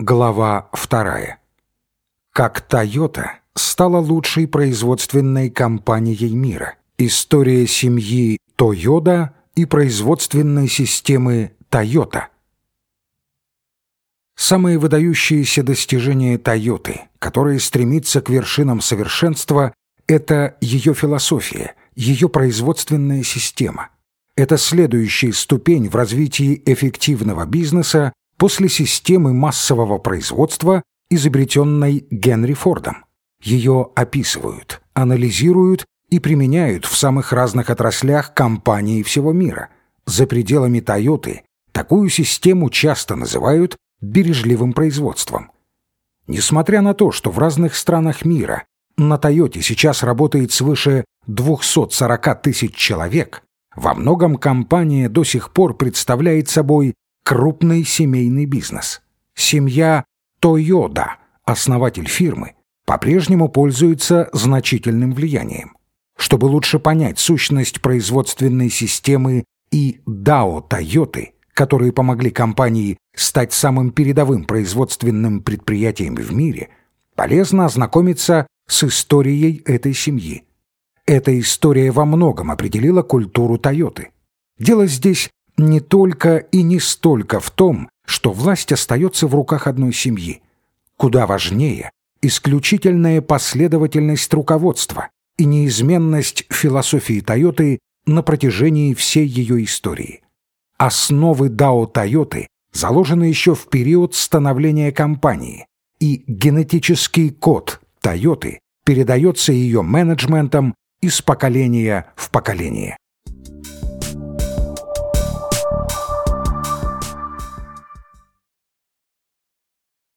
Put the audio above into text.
Глава вторая. Как Toyota стала лучшей производственной компанией мира. История семьи Toyota и производственной системы Toyota. Самые выдающиеся достижения Toyota, которые стремится к вершинам совершенства, это ее философия, ее производственная система. Это следующая ступень в развитии эффективного бизнеса после системы массового производства, изобретенной Генри Фордом. Ее описывают, анализируют и применяют в самых разных отраслях компаний всего мира. За пределами Тойоты такую систему часто называют бережливым производством. Несмотря на то, что в разных странах мира на Тойоте сейчас работает свыше 240 тысяч человек, во многом компания до сих пор представляет собой крупный семейный бизнес. Семья Тойода, основатель фирмы, по-прежнему пользуется значительным влиянием. Чтобы лучше понять сущность производственной системы и дао Тойоты, которые помогли компании стать самым передовым производственным предприятием в мире, полезно ознакомиться с историей этой семьи. Эта история во многом определила культуру Тойоты. Дело здесь не только и не столько в том, что власть остается в руках одной семьи. Куда важнее исключительная последовательность руководства и неизменность философии Тойоты на протяжении всей ее истории. Основы Дао Тойоты заложены еще в период становления компании, и генетический код Тойоты передается ее менеджментом из поколения в поколение.